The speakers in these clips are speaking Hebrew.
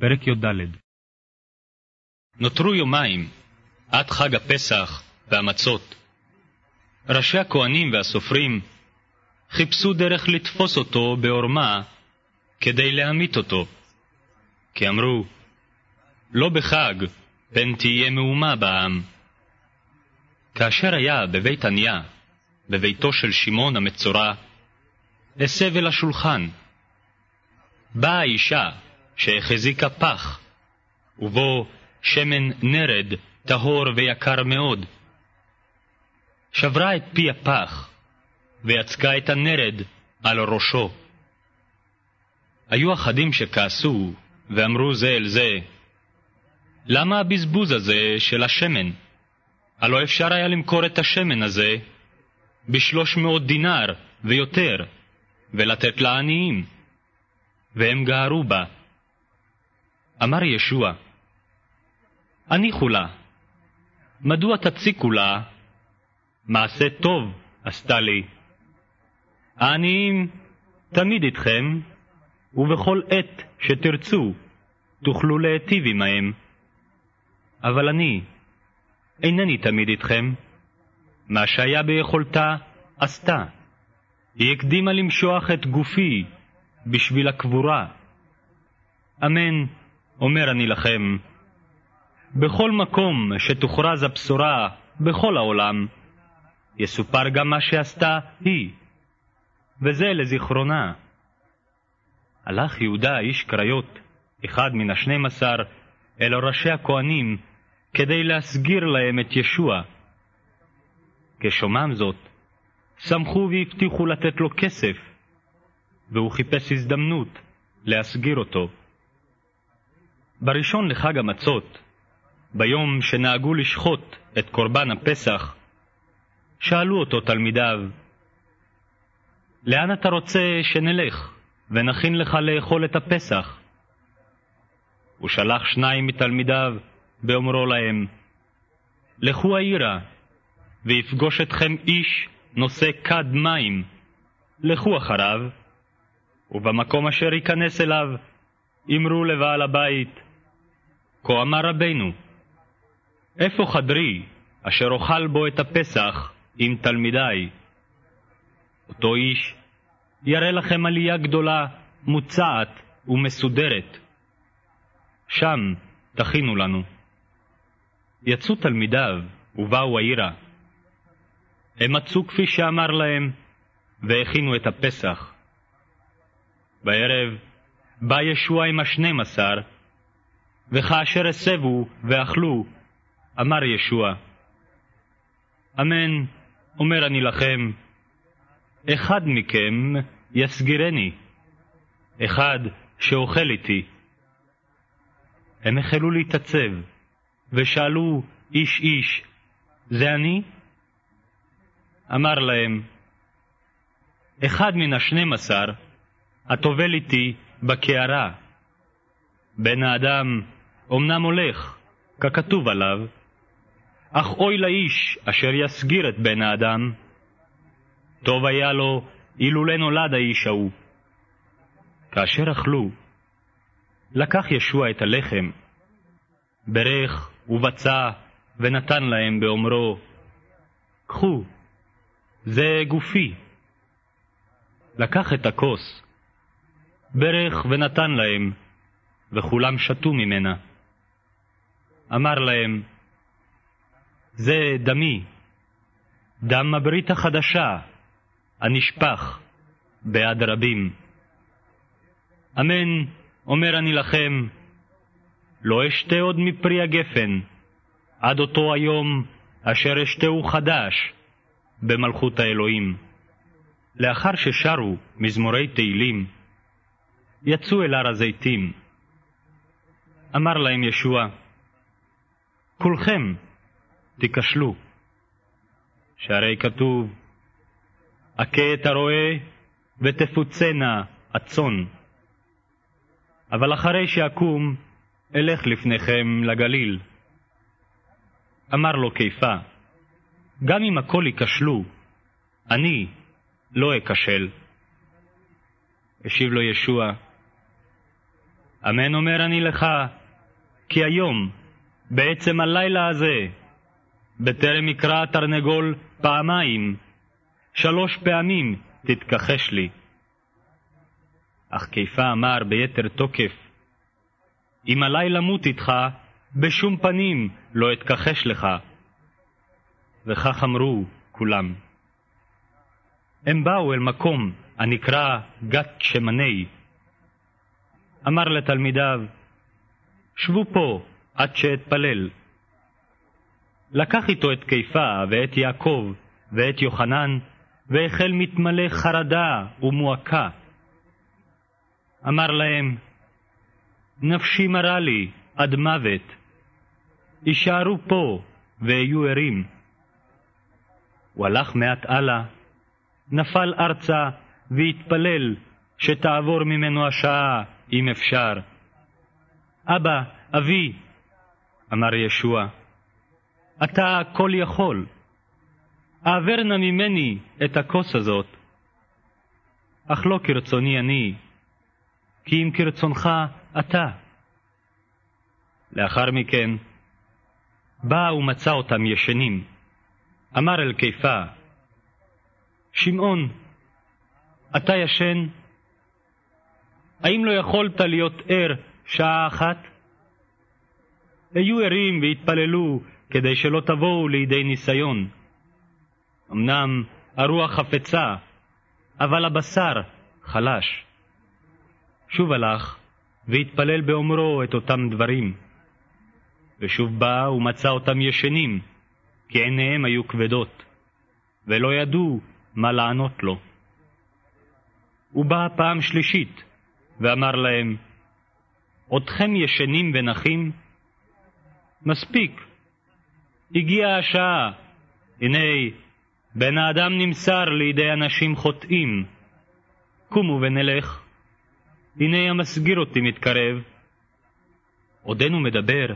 פרק י"ד נותרו יומיים עד חג הפסח והמצות. ראשי הכהנים והסופרים חיפשו דרך לתפוס אותו בעורמה כדי להמית אותו. כי אמרו, לא בחג, פן תהיה מהומה בעם. כאשר היה בבית עניה, בביתו של שמעון המצורע, הסב אל השולחן. באה האישה שהחזיקה פח, ובו שמן נרד טהור ויקר מאוד. שברה את פי הפח, ויצקה את הנרד על ראשו. היו אחדים שכעסו, ואמרו זה אל זה, למה הבזבוז הזה של השמן? הלא אפשר היה למכור את השמן הזה בשלוש מאות דינר ויותר, ולתת לעניים. והם גערו בה. אמר ישוע, הניחו לה, מדוע תציקו לה? מעשה טוב עשתה לי. העניים תמיד איתכם, ובכל עת שתרצו תוכלו להיטיב עמהם. אבל אני אינני תמיד איתכם. מה שהיה ביכולתה עשתה. היא הקדימה למשוח את גופי בשביל הקבורה. אמן, אומר אני לכם, בכל מקום שתוכרז הבשורה בכל העולם, יסופר גם מה שעשתה היא, וזה לזיכרונה. הלך יהודה איש קריות, אחד מן השנים עשר, אל ראשי הכהנים, כדי להסגיר להם את ישוע. כשומעם זאת, שמחו והבטיחו לתת לו כסף, והוא חיפש הזדמנות להסגיר אותו. בראשון לחג המצות, ביום שנהגו לשחוט את קורבן הפסח, שאלו אותו תלמידיו, לאן אתה רוצה שנלך ונכין לך לאכול את הפסח? הוא שלח שניים מתלמידיו באומרו להם, לכו העירה, ויפגוש אתכם איש נושא כד מים, לכו אחריו, ובמקום אשר ייכנס אליו, אמרו לבעל הבית, כה אמר רבנו, איפה חדרי, אשר אוכל בו את הפסח עם תלמידיי? אותו איש יראה לכם עלייה גדולה, מוצעת ומסודרת. שם תכינו לנו. יצאו תלמידיו ובאו העירה. הם מצאו כפי שאמר להם, והכינו את הפסח. בערב בא ישוע עם השנים עשר, וכאשר הסבו ואכלו, אמר ישוע, אמן, אומר אני לכם, אחד מכם יסגירני, אחד שאוכל איתי. הם החלו להתעצב, ושאלו איש איש, זה אני? אמר להם, אחד מן השנים עשר, הטובל איתי בקערה. בן האדם אמנם הולך, ככתוב עליו, אך אוי לאיש אשר יסגיר את בן האדם. טוב היה לו אילולא נולד האיש ההוא. כאשר אכלו, לקח ישוע את הלחם, ברך ובצע ונתן להם באומרו, קחו, זה גופי. לקח את הכוס, ברך ונתן להם, וכולם שתו ממנה. אמר להם, זה דמי, דם הברית החדשה, הנשפך בעד רבים. אמן, אומר אני לכם, לא אשתה עוד מפרי הגפן, עד אותו היום אשר אשתהו חדש במלכות האלוהים. לאחר ששרו מזמורי תהילים, יצאו אל הר הזיתים. אמר להם ישוע, כולכם תיכשלו, שהרי כתוב, הכה את הרועה ותפוצנה הצאן. אבל אחרי שאקום, אלך לפניכם לגליל. אמר לו קיפה, גם אם הכל ייכשלו, אני לא אכשל. השיב לו ישוע, אמן אומר אני לך, כי היום, בעצם הלילה הזה, בטרם יקרא התרנגול פעמיים, שלוש פעמים תתכחש לי. אך כיפה אמר ביתר תוקף, אם עלי למות איתך, בשום פנים לא אתכחש לך. וכך אמרו כולם. הם באו אל מקום הנקרא גת שמני. אמר לתלמידיו, שבו פה עד שאתפלל. לקח איתו את כיפה ואת יעקב ואת יוחנן, והחל מתמלא חרדה ומועקה. אמר להם, נפשי מרה לי עד מוות, הישארו פה והיו ערים. הוא הלך מעט הלאה, נפל ארצה והתפלל שתעבור ממנו השעה, אם אפשר. אבא, אבי, אמר ישוע, אתה כל יכול. העבר נא ממני את הכוס הזאת. אך לא כרצוני אני, כי אם כרצונך אתה. לאחר מכן, בא ומצא אותם ישנים. אמר אל כיפה, שמעון, אתה ישן? האם לא יכולת להיות ער שעה אחת? היו ערים והתפללו כדי שלא תבואו לידי ניסיון. אמנם הרוח חפצה, אבל הבשר חלש. שוב הלך והתפלל באומרו את אותם דברים. ושוב בא ומצא אותם ישנים, כי עיניהם היו כבדות, ולא ידעו מה לענות לו. הוא בא פעם שלישית, ואמר להם, עודכם ישנים ונחים? מספיק, הגיעה השעה, הנה בן האדם נמסר לידי אנשים חוטאים. קומו ונלך. הנה המסגיר אותי מתקרב. עודנו מדבר,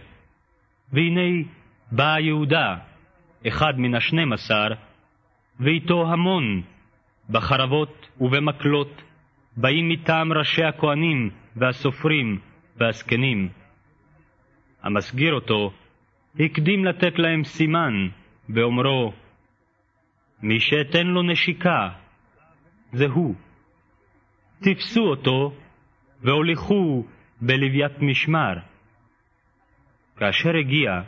והנה בא יהודה, אחד מן השנים עשר, ואיתו המון, בחרבות ובמקלות, באים מטעם ראשי הכהנים והסופרים והזקנים. המסגיר אותו הקדים לתת להם סימן, באומרו, מי שאתן לו נשיקה, זה הוא. תפסו אותו והוליכו בלוויית משמר. כאשר הגיע,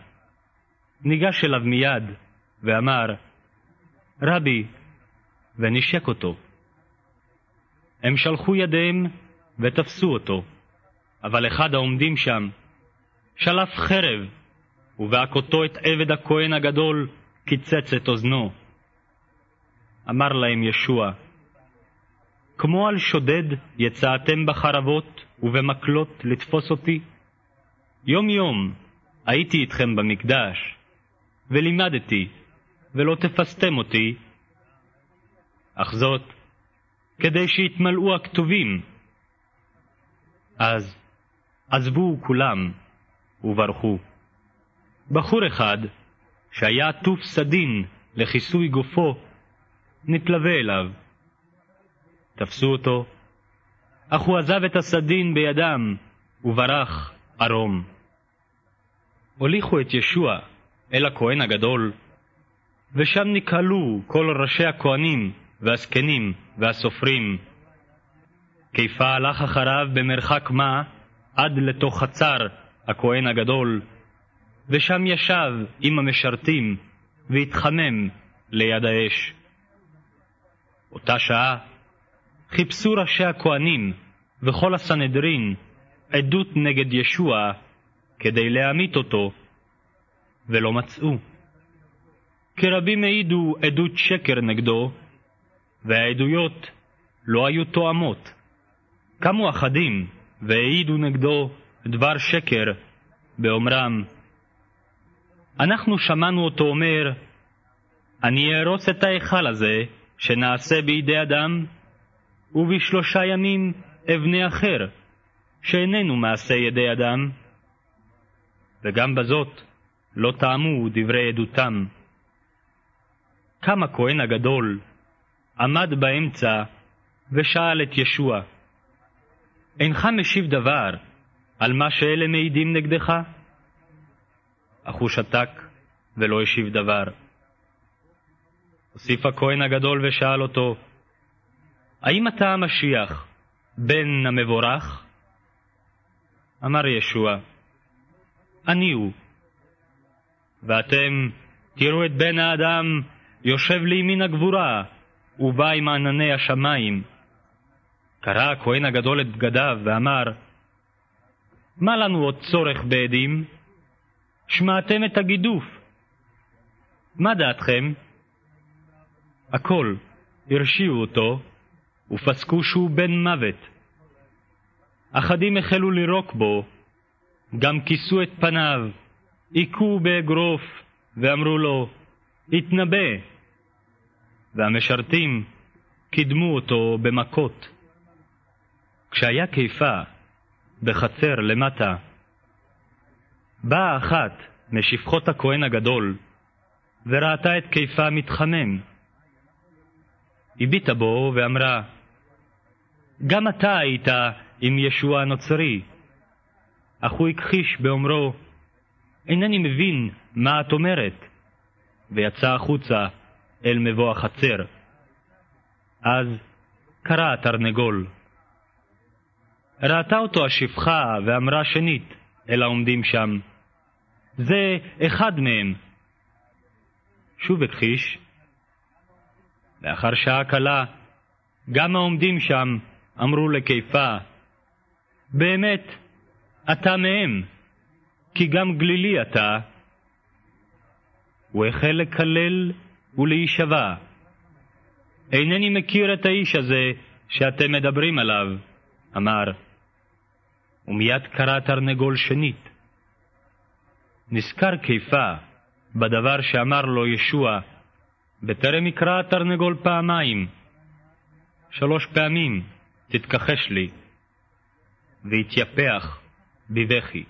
ניגש אליו מיד ואמר, רבי, ונשק אותו. הם שלחו ידיהם ותפסו אותו, אבל אחד העומדים שם שלף חרב, ובהכותו את עבד הכהן הגדול קיצץ את אוזנו. אמר להם ישוע, כמו על שודד יצאתם בחרבות ובמקלות לתפוס אותי? יום-יום הייתי איתכם במקדש, ולימדתי, ולא תפסתם אותי. אך זאת, כדי שיתמלאו הכתובים. אז עזבו כולם וברחו. בחור אחד, שהיה עטוף סדין לכיסוי גופו, נתלווה אליו. תפסו אותו, אך הוא עזב את הסדין בידם וברח ערום. הוליכו את ישוע אל הכהן הגדול, ושם נקהלו כל ראשי הכהנים והזקנים והסופרים. כיפה הלך אחריו במרחק מה עד לתוך חצר הכהן הגדול, ושם ישב עם המשרתים והתחמם ליד האש. אותה שעה חיפשו ראשי הכהנים וכל הסנהדרין עדות נגד ישוע כדי להמית אותו, ולא מצאו. כי רבים העידו עדות שקר נגדו, והעדויות לא היו תואמות. קמו אחדים והעידו נגדו דבר שקר, באומרם, אנחנו שמענו אותו אומר, אני אהרוס את ההיכל הזה, שנעשה בידי אדם, ובשלושה ימים אבנה אחר, שאיננו מעשה ידי אדם. וגם בזאת לא טעמו דברי עדותם. קם הכהן הגדול, עמד באמצע, ושאל את ישוע, אינך משיב דבר, על מה שאלה מעידים נגדך? אך הוא שתק ולא השיב דבר. הוסיף הכהן הגדול ושאל אותו, האם אתה המשיח, בן המבורך? אמר ישוע, אני הוא. ואתם תראו את בן האדם יושב לימין הגבורה, ובא עם ענני השמיים. קרא הכהן הגדול את בגדיו ואמר, מה לנו עוד צורך בעדים? שמעתם את הגידוף. מה דעתכם? הכל הרשיעו אותו, ופסקו שהוא בן מוות. אחדים החלו לירוק בו, גם כיסו את פניו, היכו באגרוף, ואמרו לו, התנבא. והמשרתים קידמו אותו במכות. כשהיה קיפה, בחצר למטה, באה אחת משפחות הכהן הגדול, וראתה את קיפה מתחמם. הביטה בו ואמרה, גם אתה היית עם ישוע הנוצרי. אך הוא הכחיש באומרו, אינני מבין מה את אומרת, ויצא החוצה אל מבוא החצר. אז קרא התרנגול. ראתה אותו השפחה ואמרה שנית אל העומדים שם, זה אחד מהם. שוב הכחיש. לאחר שעה קלה, גם העומדים שם אמרו לקיפה, באמת, אתה מהם, כי גם גלילי אתה. הוא החל לקלל ולהישבע. אינני מכיר את האיש הזה שאתם מדברים עליו, אמר. ומיד קרא תרנגול שנית. נזכר קיפה בדבר שאמר לו ישוע, בטרם יקרא התרנגול פעמיים. שלוש פעמים תתכחש לי. והתייפח בבכי.